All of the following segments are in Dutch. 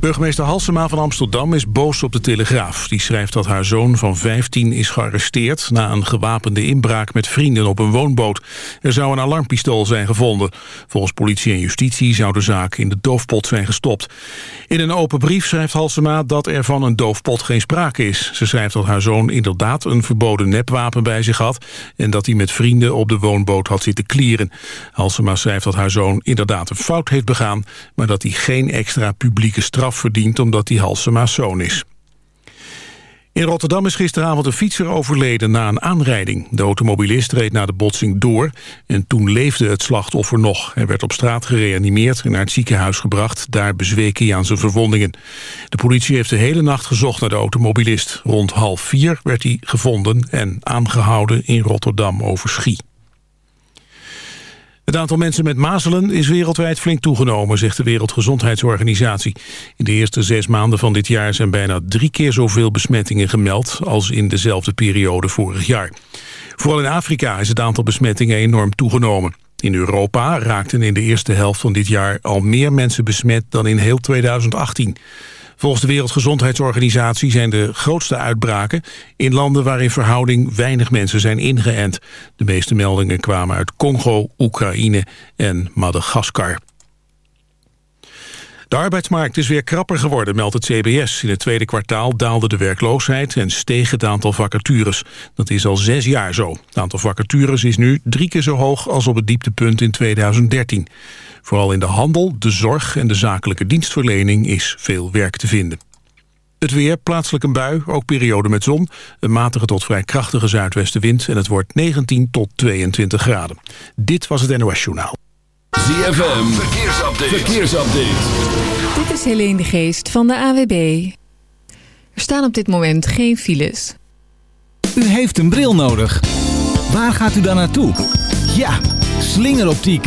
Burgemeester Halsema van Amsterdam is boos op de Telegraaf. Die schrijft dat haar zoon van 15 is gearresteerd... na een gewapende inbraak met vrienden op een woonboot. Er zou een alarmpistool zijn gevonden. Volgens politie en justitie zou de zaak in de doofpot zijn gestopt. In een open brief schrijft Halsema dat er van een doofpot geen sprake is. Ze schrijft dat haar zoon inderdaad een verboden nepwapen bij zich had... en dat hij met vrienden op de woonboot had zitten klieren. Halsema schrijft dat haar zoon inderdaad een fout heeft begaan... maar dat hij geen extra publieke straf verdient omdat hij Halsema's zoon is. In Rotterdam is gisteravond een fietser overleden na een aanrijding. De automobilist reed na de botsing door en toen leefde het slachtoffer nog. Hij werd op straat gereanimeerd en naar het ziekenhuis gebracht. Daar bezweek hij aan zijn verwondingen. De politie heeft de hele nacht gezocht naar de automobilist. Rond half vier werd hij gevonden en aangehouden in Rotterdam over Schie. Het aantal mensen met mazelen is wereldwijd flink toegenomen, zegt de Wereldgezondheidsorganisatie. In de eerste zes maanden van dit jaar zijn bijna drie keer zoveel besmettingen gemeld als in dezelfde periode vorig jaar. Vooral in Afrika is het aantal besmettingen enorm toegenomen. In Europa raakten in de eerste helft van dit jaar al meer mensen besmet dan in heel 2018. Volgens de Wereldgezondheidsorganisatie zijn de grootste uitbraken in landen waar in verhouding weinig mensen zijn ingeënt. De meeste meldingen kwamen uit Congo, Oekraïne en Madagaskar. De arbeidsmarkt is weer krapper geworden, meldt het CBS. In het tweede kwartaal daalde de werkloosheid en steeg het aantal vacatures. Dat is al zes jaar zo. Het aantal vacatures is nu drie keer zo hoog als op het dieptepunt in 2013. Vooral in de handel, de zorg en de zakelijke dienstverlening is veel werk te vinden. Het weer, plaatselijk een bui, ook periode met zon. Een matige tot vrij krachtige zuidwestenwind... en het wordt 19 tot 22 graden. Dit was het NOS Journaal. ZFM, verkeersupdate. verkeersupdate. Dit is Helene de Geest van de AWB. Er staan op dit moment geen files. U heeft een bril nodig. Waar gaat u dan naartoe? Ja, slingeroptiek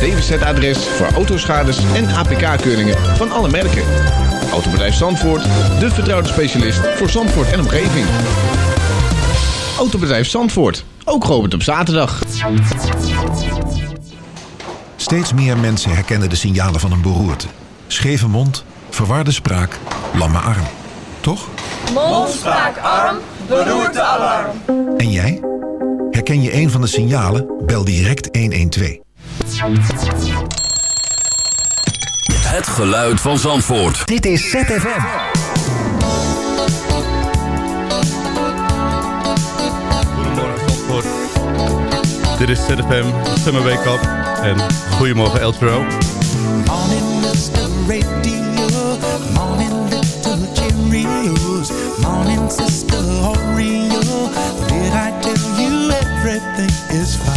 DWZ-adres voor autoschades en APK-keuringen van alle merken. Autobedrijf Zandvoort, de vertrouwde specialist voor Zandvoort en omgeving. Autobedrijf Zandvoort, ook geopend op zaterdag. Steeds meer mensen herkennen de signalen van een beroerte. Scheve mond, verwarde spraak, lamme arm. Toch? Mond, spraak, arm, beroerte, alarm. En jij? Herken je een van de signalen? Bel direct 112. Het geluid van Zandvoort. Dit is ZFM. Goedemorgen Zandvoort. Dit is ZFM, Summer Wake Up. En goedemorgen Eltro. Morning, Mr. Radio. Morning, little Cheerios. Morning, Sister Oreo. Did I tell you everything is fine?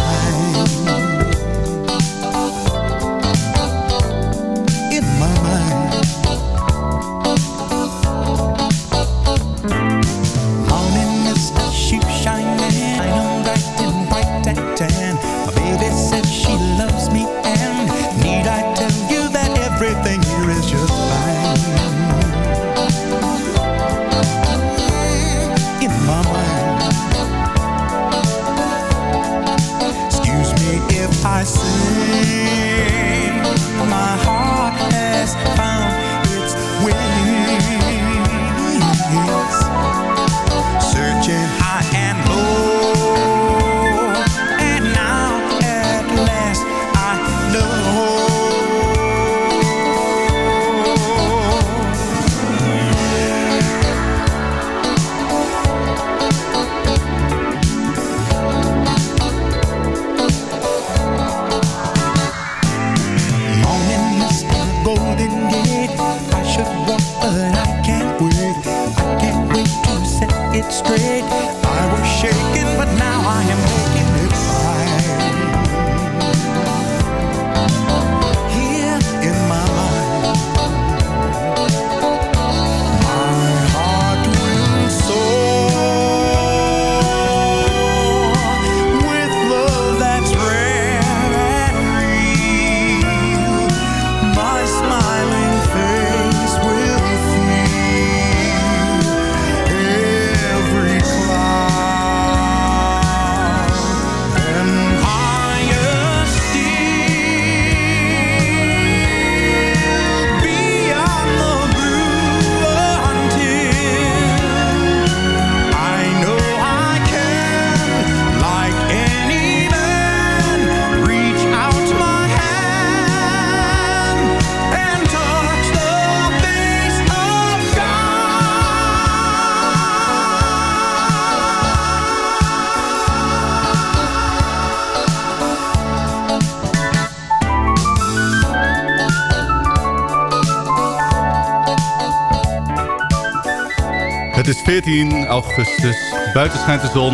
augustus. Buiten schijnt de zon.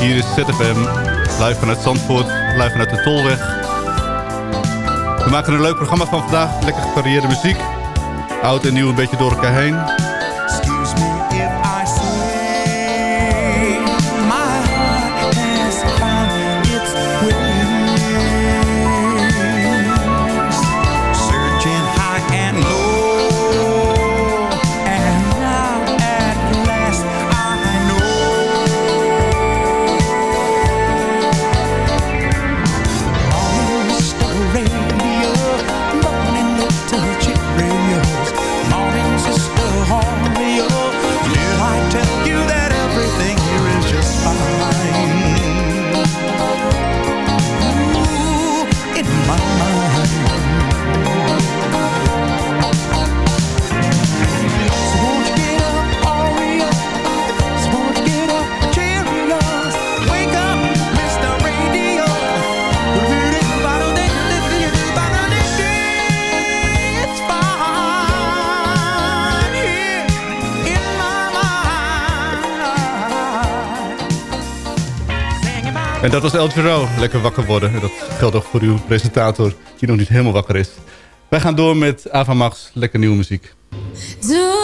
Hier is ZFM. Live vanuit Zandvoort. Live vanuit de Tolweg. We maken een leuk programma van vandaag. Lekker gevarieerde muziek. Oud en nieuw een beetje door elkaar heen. Dat was El Giro. Lekker wakker worden. En dat geldt ook voor uw presentator, die nog niet helemaal wakker is. Wij gaan door met Ava Max. Lekker nieuwe muziek. Doei.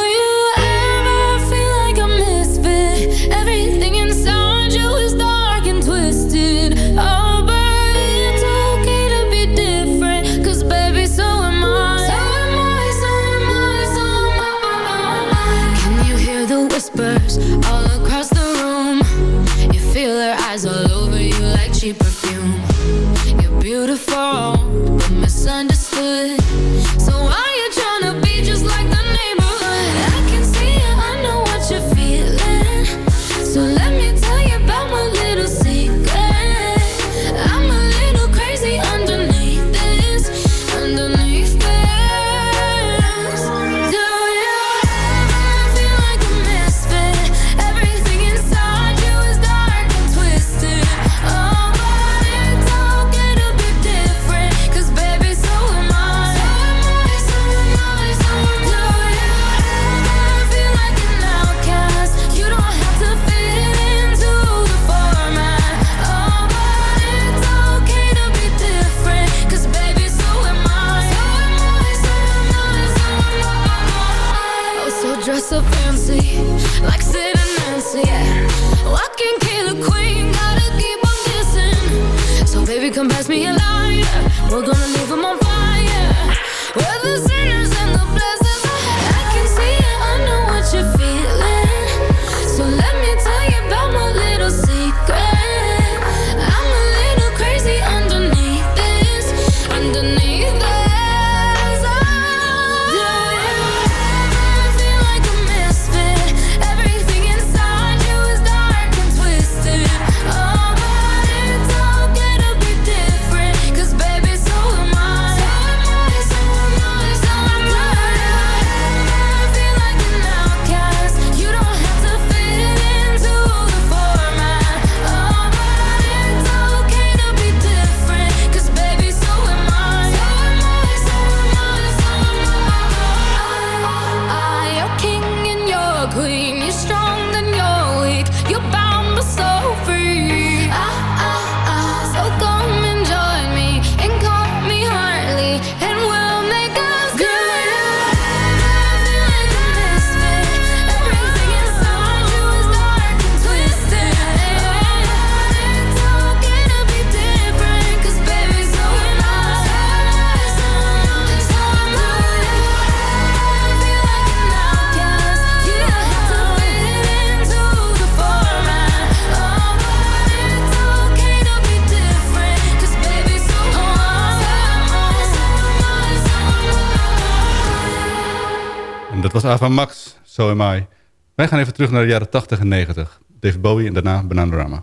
En dat was Ava Max, So Am I. Wij gaan even terug naar de jaren 80 en 90. David Bowie en daarna Bananarama.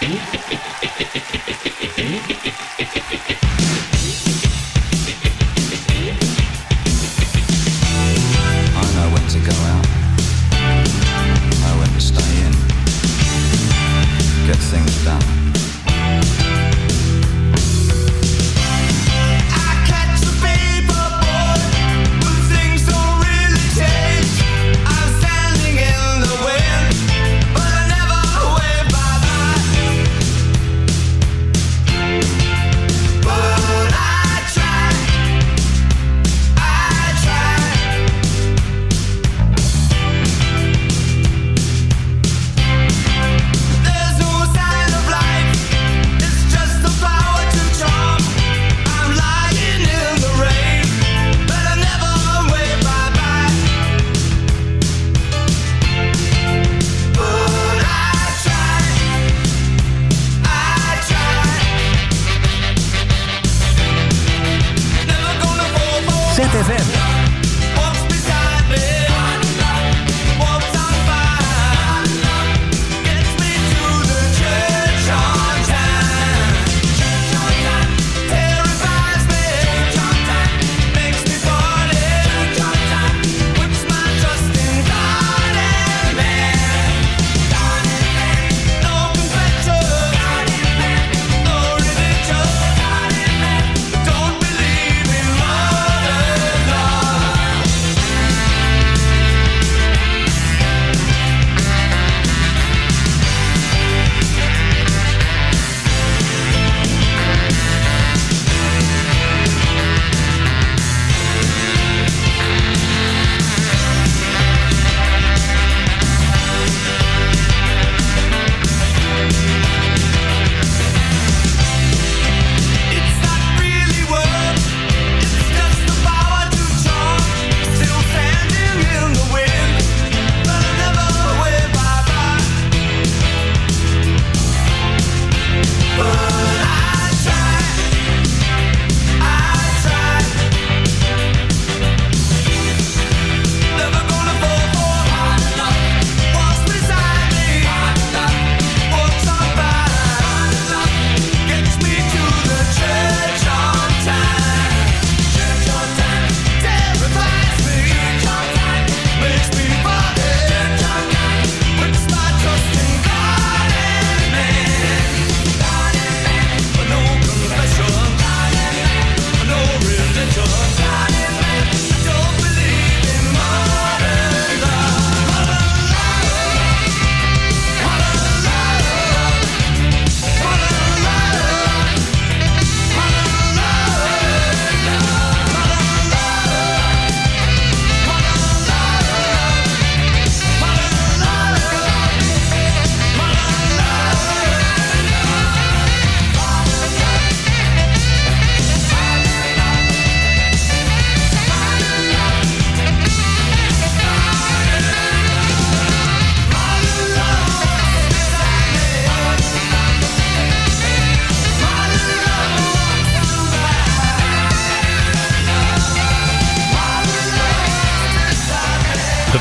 I know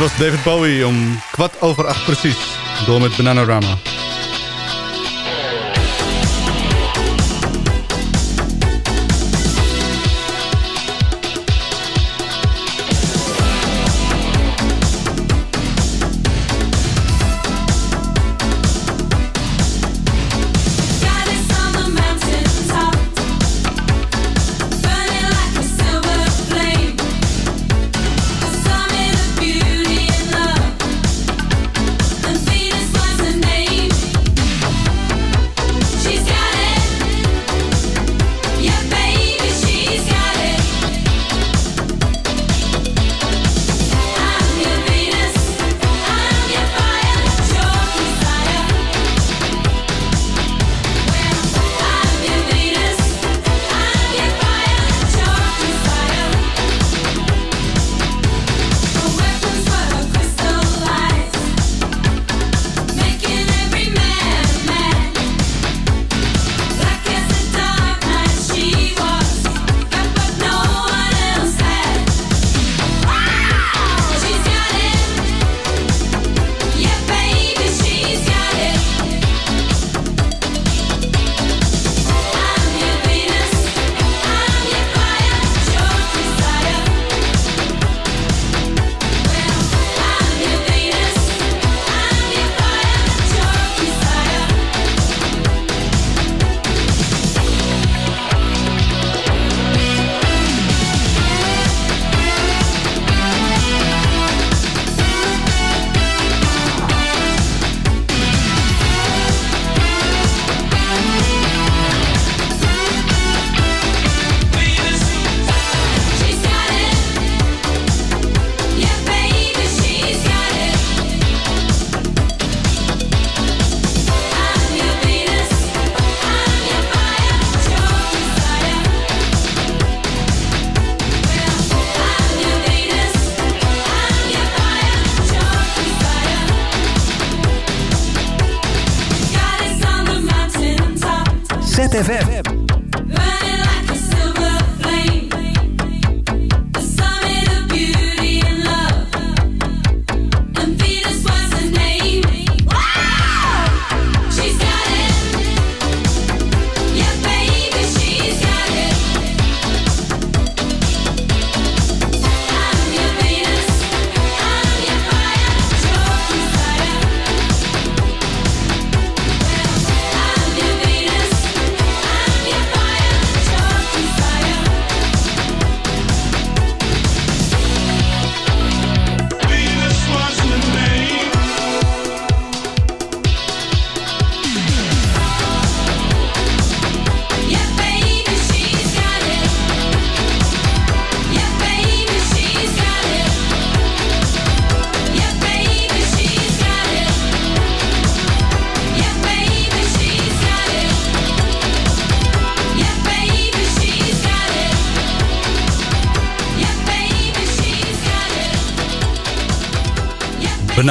Was David Bowie om kwart over acht precies. Door met Bananarama.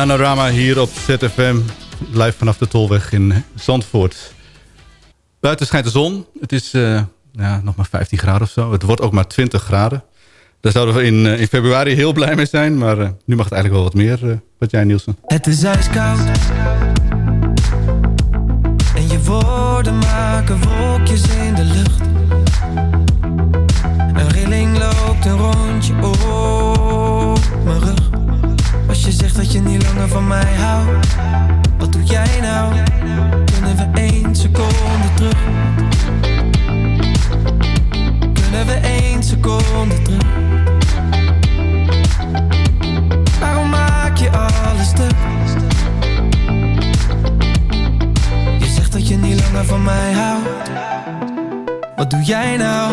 Bananarama hier op ZFM. Live vanaf de Tolweg in Zandvoort. Buiten schijnt de zon. Het is eh, ja, nog maar 15 graden of zo. Het wordt ook maar 20 graden. Daar zouden we in, eh, in februari heel blij mee zijn. Maar eh, nu mag het eigenlijk wel wat meer. wat jij Nielsen? Het is ijskoud En je woorden maken wolkjes in de lucht Een rilling loopt een rondje op mijn rug je zegt dat je niet langer van mij houdt Wat doe jij nou? Kunnen we één seconde terug? Kunnen we één seconde terug? Waarom maak je alles stuk? Je zegt dat je niet langer van mij houdt. Wat doe jij nou?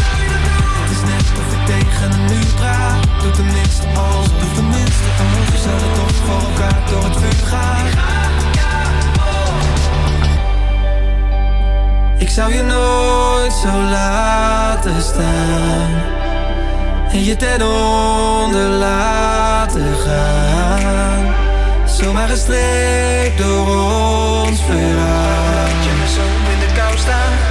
of ik tegen een muur praat Doe tenminste alsof Doe tenminste alsof We zouden toch voor elkaar door het vuur gaan Ik zou je nooit zo laten staan en je ten onder laten gaan. Zomaar gestreept door ons verhaal. Laat je me zo in de kou staan.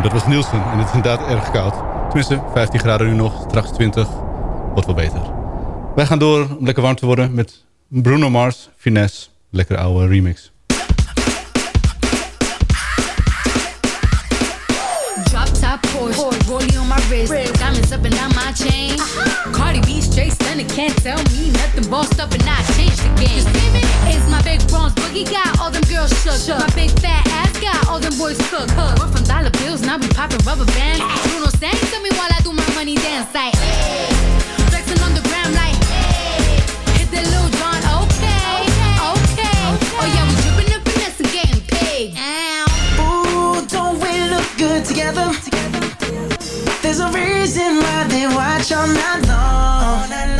Nielsen. Dat was Nielsen en het is inderdaad erg koud. Tenminste, 15 graden nu nog, straks 20. Wordt wel beter. Wij gaan door om lekker warm te worden met Bruno Mars, Finesse. Lekker oude remix. wrist. Diamonds up and down my chain. Uh-huh. Cardi B straight stunning, can't tell me nothing. Bossed up and I changed the game. I be popping rubber bands. Bruno sang to me while I do my money dance. Like, hey. flexing on the gram like, hey. hit that little John. Okay, okay, okay. Oh yeah, we dripping and finessing, getting paid. Ow. Ooh, don't we look good together? together. There's a reason why they watch all night long. All night long.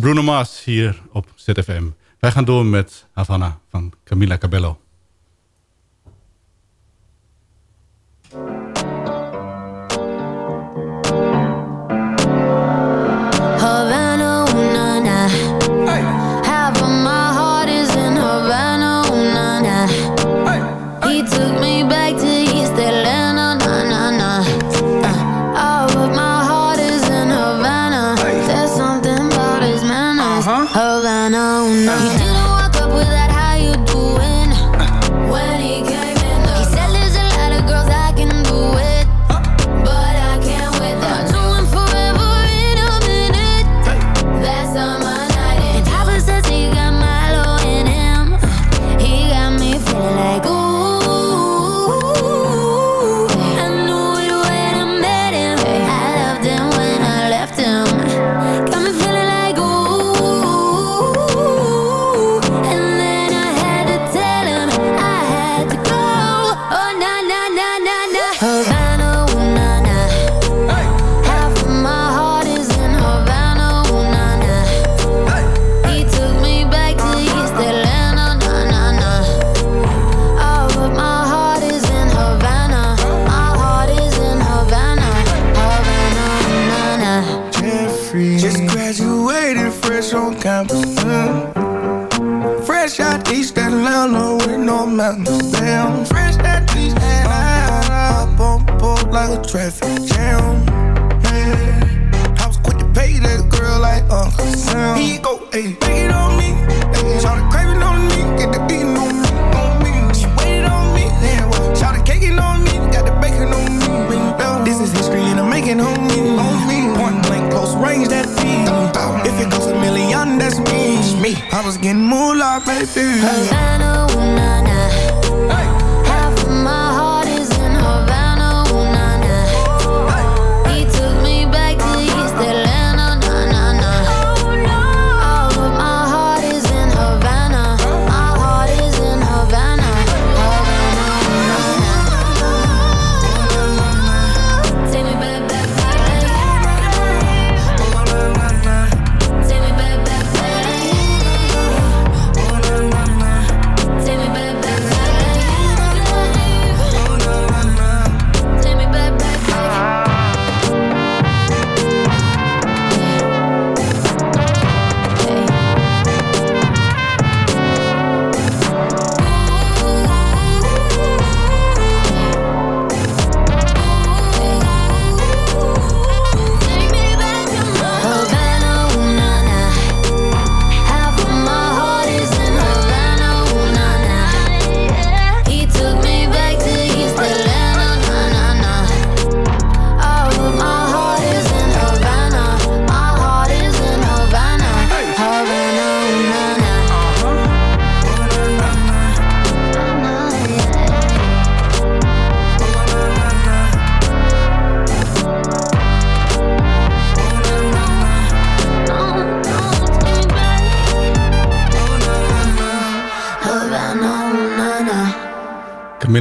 Bruno Maas hier op ZFM. Wij gaan door met Havana van Camila Cabello.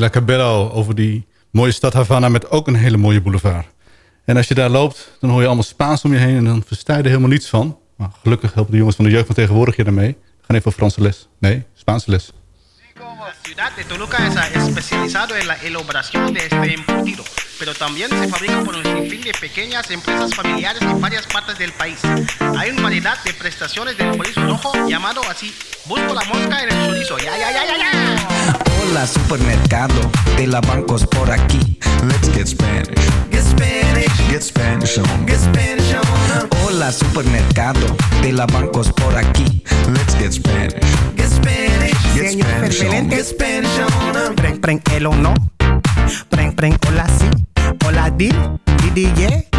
Cabello over die mooie stad Havana met ook een hele mooie boulevard. En als je daar loopt, dan hoor je allemaal Spaans om je heen... en dan versta je er helemaal niets van. Maar gelukkig helpen de jongens van de jeugd van tegenwoordig je daarmee. We gaan even op Franse les. Nee, Spaanse les. ciudad de Toluca es especializado en la elaboración de este embutido, pero también se fabrica por un sinfín de pequeñas empresas familiares en varias partes del país. Hay una variedad de prestaciones del chorizo rojo llamado así. Busco la mosca en el chorizo. Ya, ya, ya, ya, ya. Hola supermercado de la bancos por aquí. Let's get Spanish. Get Spanish. Get Spanish on. Get Spanish on. Hola supermercado de la bancos por aquí. Let's get Spanish. Get Spanish. Get Spanish on. Get Spanish on. El o no. Preng, preng, hola si. Hola di, di, di, yeah.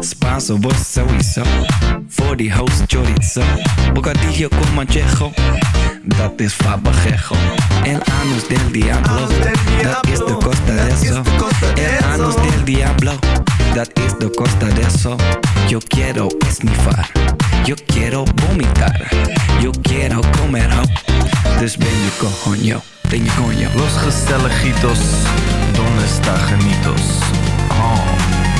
Spanso, vos sowieso. Voor die host chorizo. Bocadillo con manchejo. Dat is fabajejo. El anus del diablo. Dat is de costa de eso. El anus del diablo. Dat is de costa de eso. Yo quiero esnifar. Yo quiero vomitar. Yo quiero comer ho. Dus ben je coño. Ben je coño. Los gezelligitos, donde está Janitos? Oh.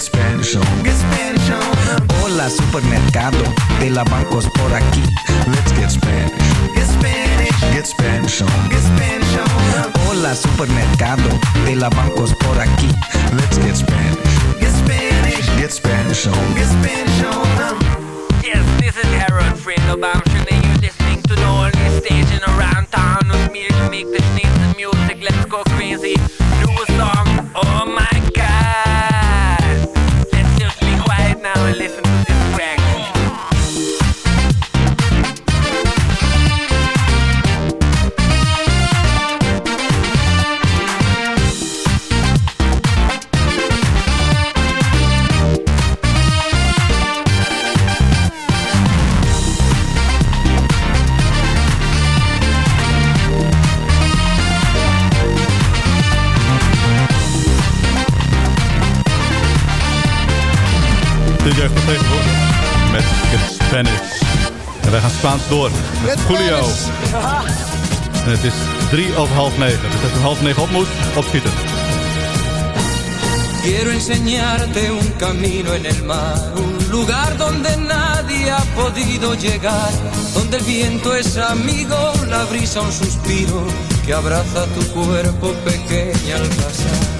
Get Spanish on. Get Spanish. Hola, supermercado. De la bancos por aquí. Let's get Spanish. Get Spanish. Get Spanish on. Get Spanish on. Hola, supermercado. De la bancos por aquí. Let's get Spanish. Get Spanish. Get Spanish on. Yes, this is Harold Friend of Boucher. Sure you're listening to the stage in around town. With me to make the sneeze music. Let's go crazy. listen jeugd van tegenwoordig. Met Get Spanish. En wij gaan Spaans door met Julio. En het is drie over half negen. Dus als je om half negen op moet, opschieten. Quiero enseñarte un camino en el mar, un lugar donde nadie ha podido llegar, donde el viento es amigo, la brisa un suspiro que abraza tu cuerpo pequeña al pasar.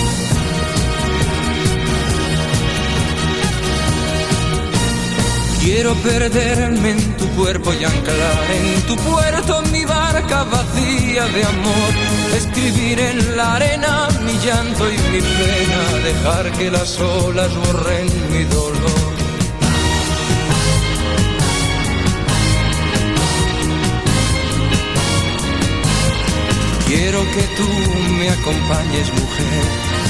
Quiero perderme en tu cuerpo y anclar en tu puerto mi barca vacía de amor. Escribir en la arena mi llanto y mi pena, dejar que las olas borren mi dolor. Quiero que tú me acompañes, mujer,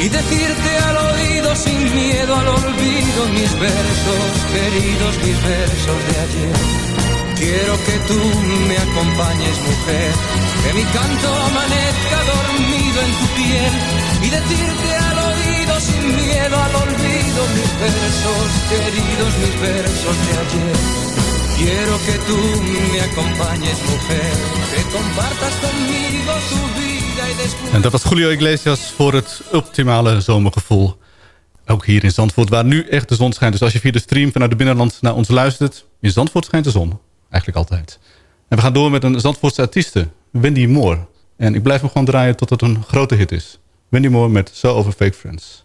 y decirte al oído sin miedo al olvido mis versos, queridos mis versos de ayer. Quiero que tú me acompañes, mujer, que mi canto amanezca dormido en tu piel y decirte al oído sin miedo al olvido mis versos, queridos mis versos de ayer. Quiero que tú me acompañes, mujer, que compartas conmigo tu vida. En dat was Julio Iglesias voor het optimale zomergevoel. Ook hier in Zandvoort, waar nu echt de zon schijnt. Dus als je via de stream vanuit het binnenland naar ons luistert... in Zandvoort schijnt de zon. Eigenlijk altijd. En we gaan door met een Zandvoortse artieste, Wendy Moore. En ik blijf hem gewoon draaien tot het een grote hit is. Wendy Moore met So Over Fake Friends.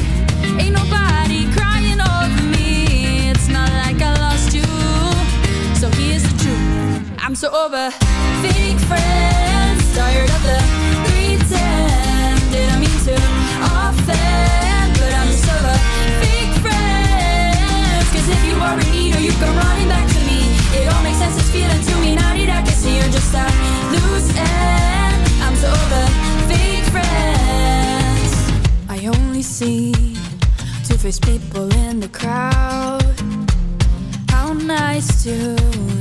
I'm so over fake friends. Tired of the pretend. Didn't mean to offend, but I'm just over fake friends. Cause if you are in need or you come running back to me, it all makes sense. It's feeling to me. That I can see you're just a loose end. I'm so over fake friends. I only see two-faced people in the crowd. How nice to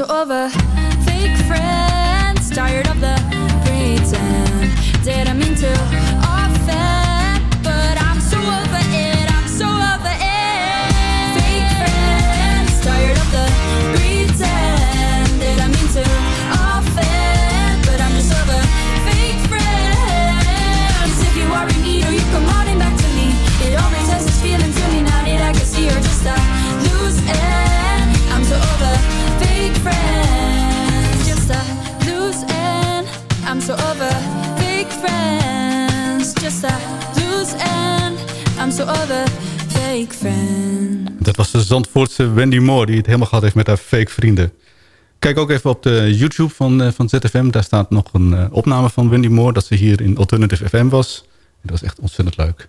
so over fake friends, tired of the pretend. Didn't mean to Fake friends. Dat was de Zandvoortse Wendy Moore... die het helemaal gehad heeft met haar fake vrienden. Kijk ook even op de YouTube van, eh, van ZFM. Daar staat nog een eh, opname van Wendy Moore... dat ze hier in Alternative FM was. En dat was echt ontzettend leuk.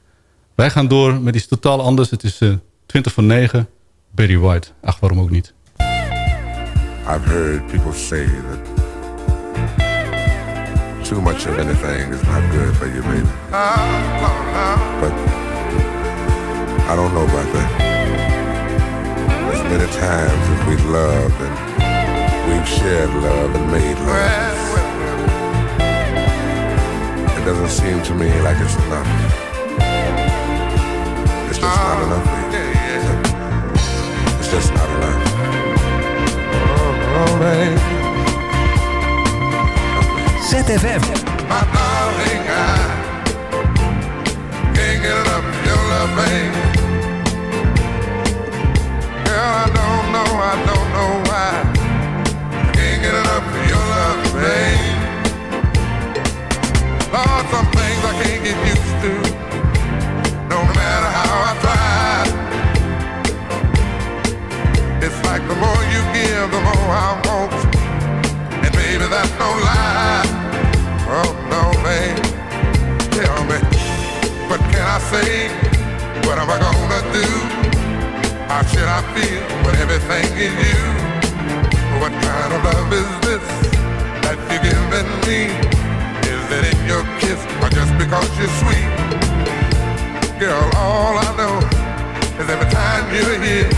Wij gaan door met iets totaal anders. Het is eh 20 voor 9. Barry White. Ach, waarom ook niet. I've heard people say that too much of anything is not good for you, baby. But I don't know about that. As many times as we've loved and we've shared love and made love, it doesn't seem to me like it's enough. It's just not oh. enough, baby. It's just not enough. Oh, baby. ZFM. My darling, I can't get enough of your love, baby. Know, I don't know why. I can't get enough of your love, baby. Lord, some things I can't get used to. No matter how I try. It's like the more you give, the more I want. And baby, that's no lie. Oh no, babe. Tell me, what can I say? What am I gonna do? How should I feel when everything is you? What kind of love is this that you're giving me? Is it in your kiss or just because you're sweet? Girl, all I know is every time you're here,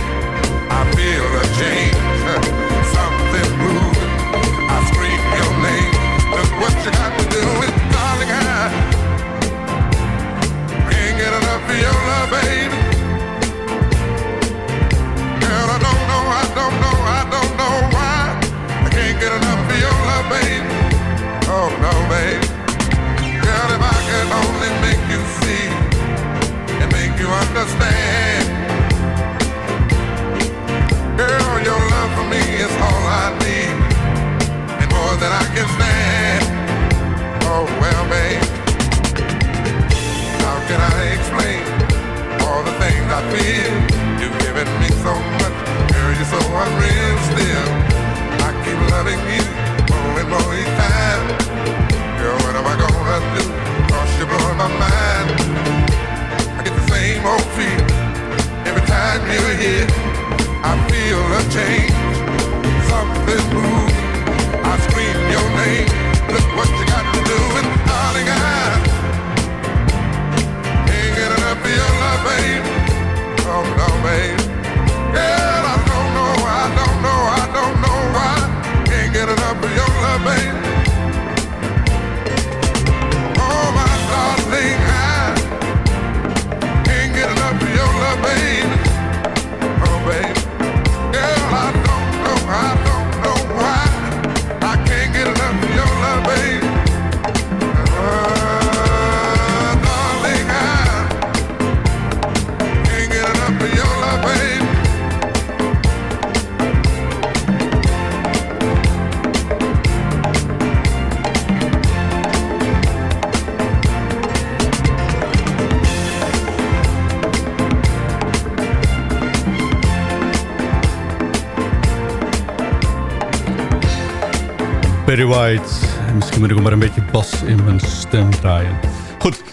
Barry White. En Misschien moet ik ook maar een beetje bas in mijn stem draaien. Goed,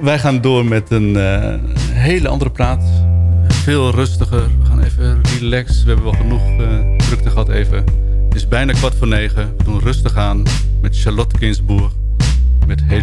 wij gaan door met een eh, hele andere plaat. Veel rustiger. We gaan even relax. We hebben wel genoeg eh, drukte gehad even. Het is bijna kwart voor negen. We doen rustig aan met Charlotte Gainsbourg. Met Hey.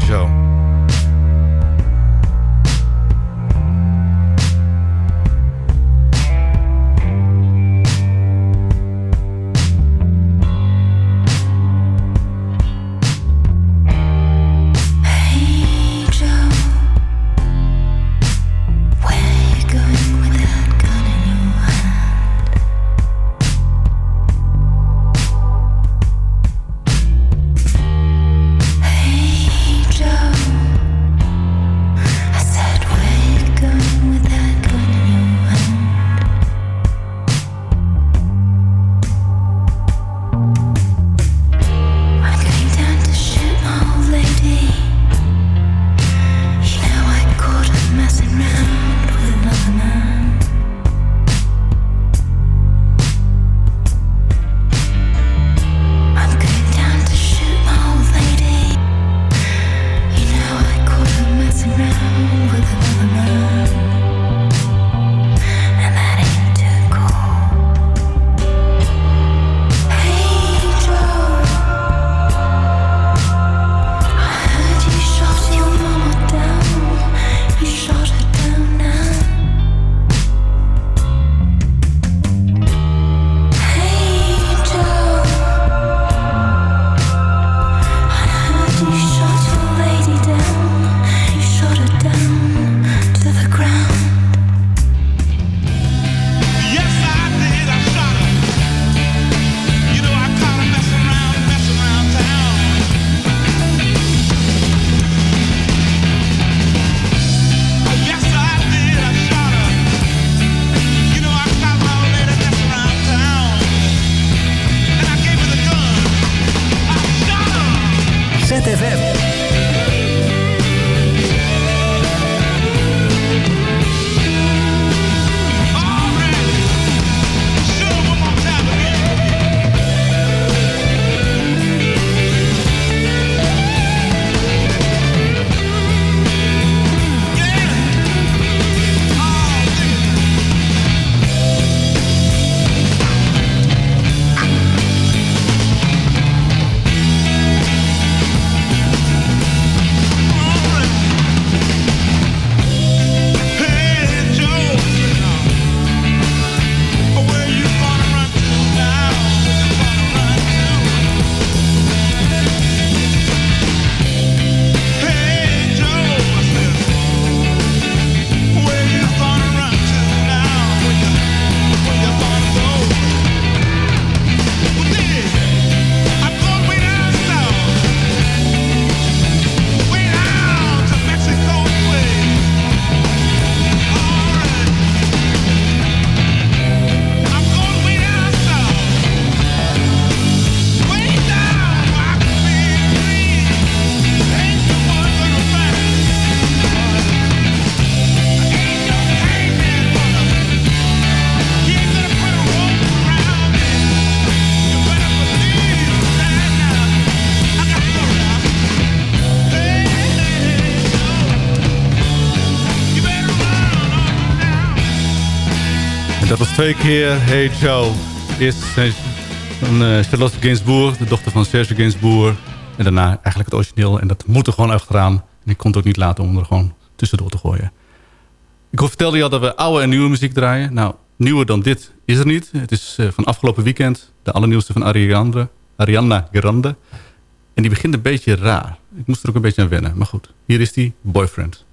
Twee keer Hey Joe. Eerst eh, van eh, Charlotte Gainsbourg, de dochter van Serge Gainsbourg. En daarna eigenlijk het origineel. En dat moet er gewoon achteraan. En ik kon het ook niet laten om er gewoon tussendoor te gooien. Ik vertelde je al dat we oude en nieuwe muziek draaien. Nou, nieuwer dan dit is er niet. Het is eh, van afgelopen weekend. De allernieuwste van Ariana, Ariana Grande. En die begint een beetje raar. Ik moest er ook een beetje aan wennen. Maar goed, hier is die Boyfriend.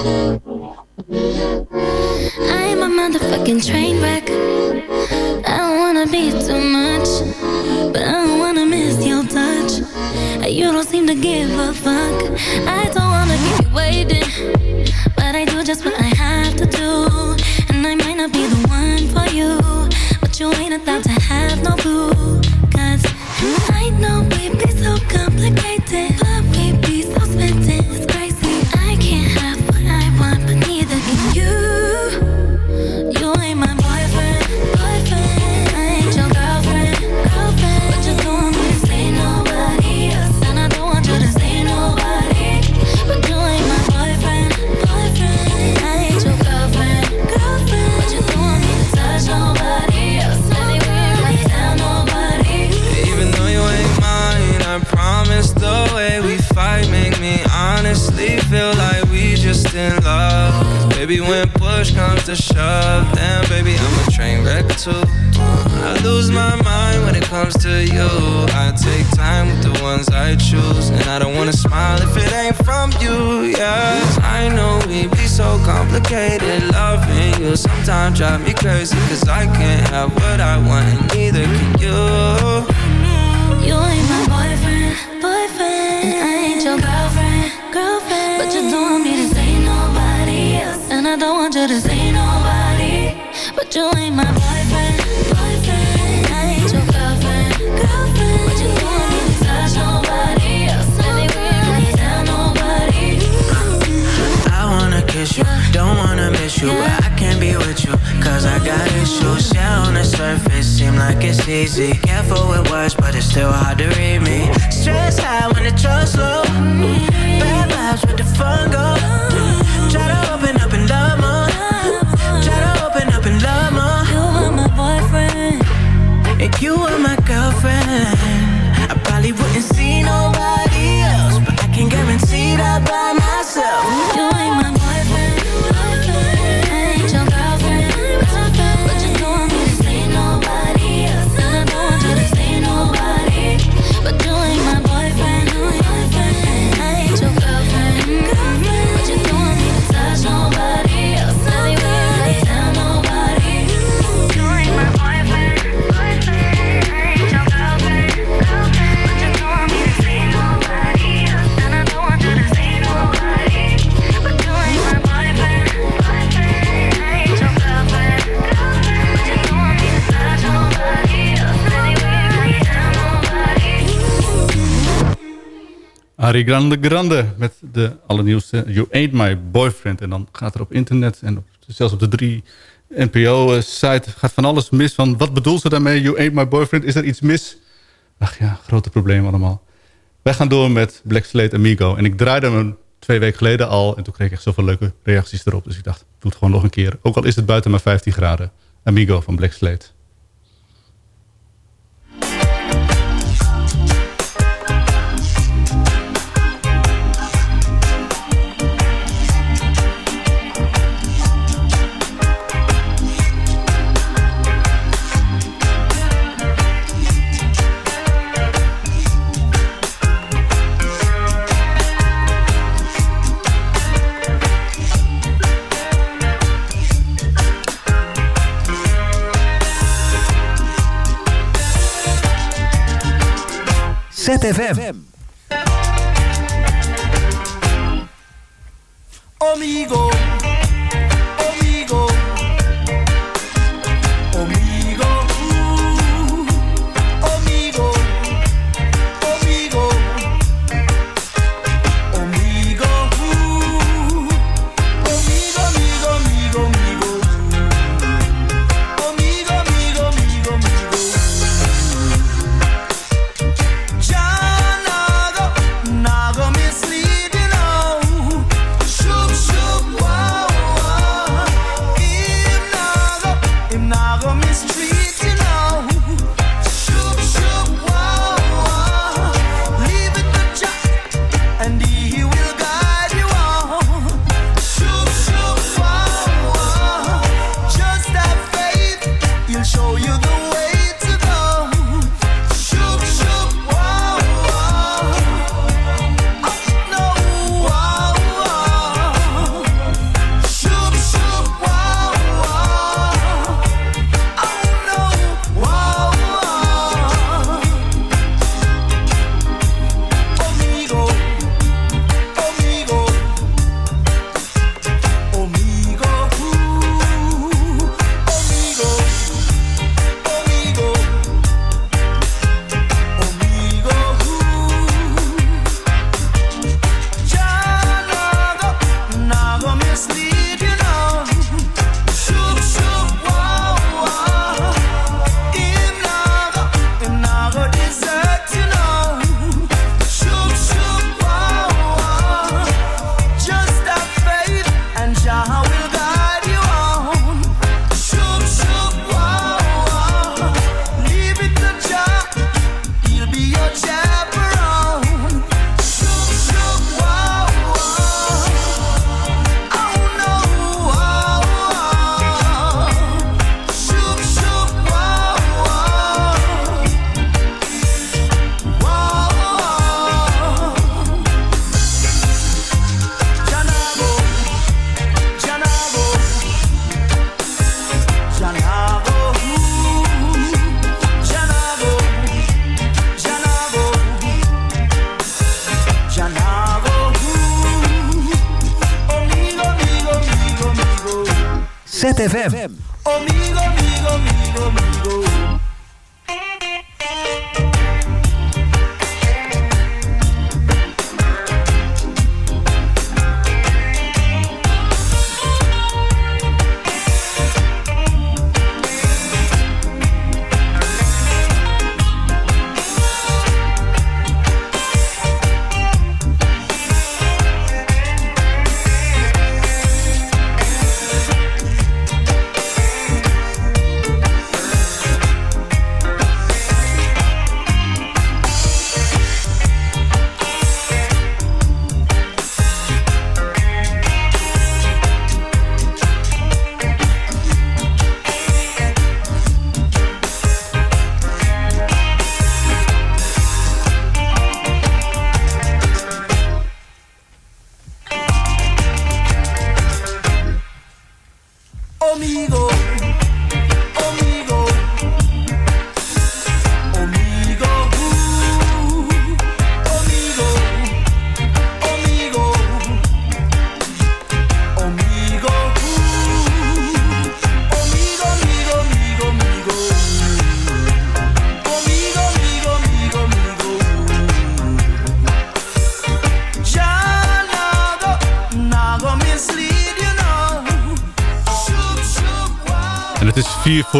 I'm a motherfucking train wreck. I don't wanna be too much, but I don't wanna miss your touch. You don't seem to give a fuck. I don't wanna keep you waiting, but I do just what I have to do. And I might not be the one for you, but you ain't a to feel like we just in love. Cause baby, when push comes to shove damn baby, I'm a train wreck too. I lose my mind when it comes to you. I take time with the ones I choose And I don't wanna smile if it ain't from you, yeah. I know we be so complicated Loving you sometimes drive me crazy Cause I can't have what I want and neither can you. You ain't my boyfriend. I don't want you to say nobody. But you ain't my boyfriend, boyfriend. I girlfriend, girlfriend. But you don't touch nobody else. Nobody. I wanna kiss you, don't wanna miss you, but I can't be with you, cause I got issues. Yeah, on the surface, seem like it's easy. Careful with words, but it's still hard to read me. Stress high when the trust low. Bad vibes with the fun go you Ari Grande met de allernieuwste You Ain't My Boyfriend. En dan gaat er op internet en zelfs op de drie NPO-site gaat van alles mis. Van wat bedoelt ze daarmee? You Ain't My Boyfriend. Is er iets mis? Ach ja, grote problemen allemaal. Wij gaan door met Black Slate Amigo. En ik draaide hem twee weken geleden al. En toen kreeg ik echt zoveel leuke reacties erop. Dus ik dacht, doe het gewoon nog een keer. Ook al is het buiten maar 15 graden. Amigo van Black Slate. ZFM. Amigo,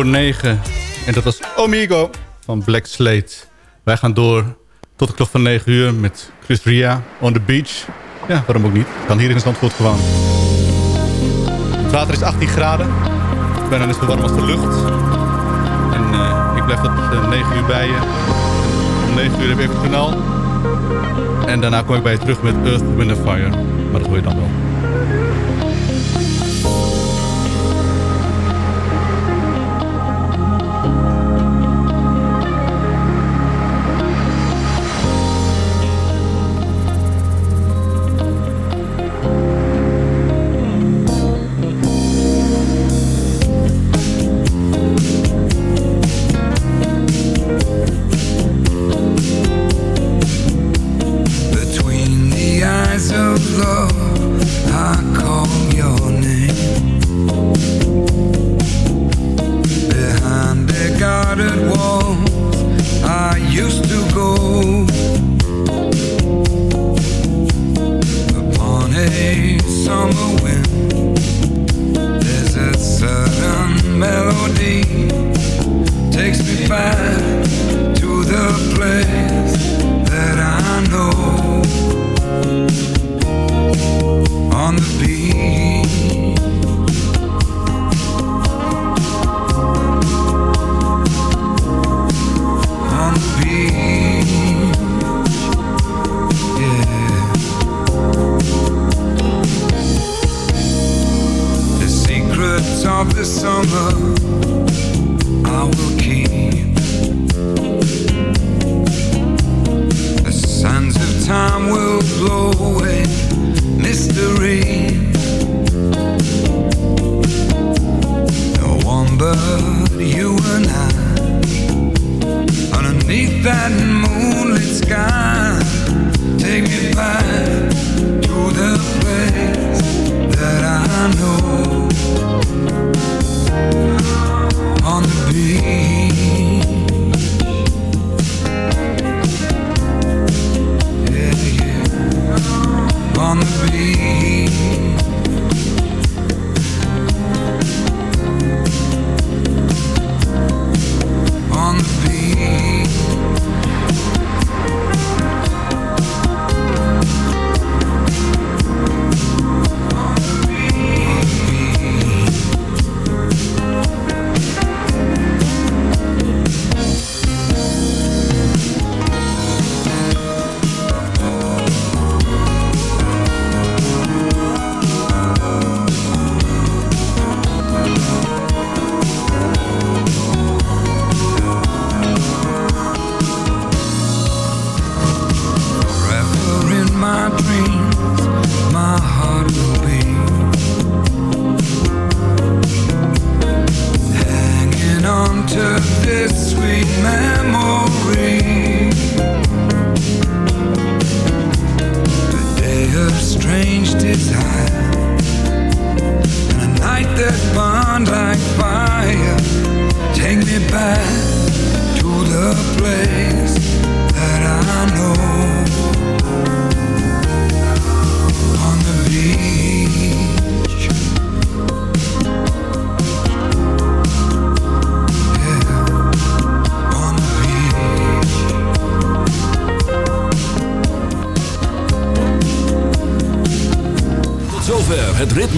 voor 9. En dat was Omigo van Black Slate. Wij gaan door tot de klok van 9 uur met Chris Ria on the beach. Ja, waarom ook niet? Kan hier in Zandvoort gewoon. Het water is 18 graden. Bijna net zo warm als de lucht. En eh, ik blijf tot eh, 9 uur bij je. Om 9 uur heb ik even het journaal. En daarna kom ik bij je terug met Earth, Wind Fire. Maar dat hoor je dan wel.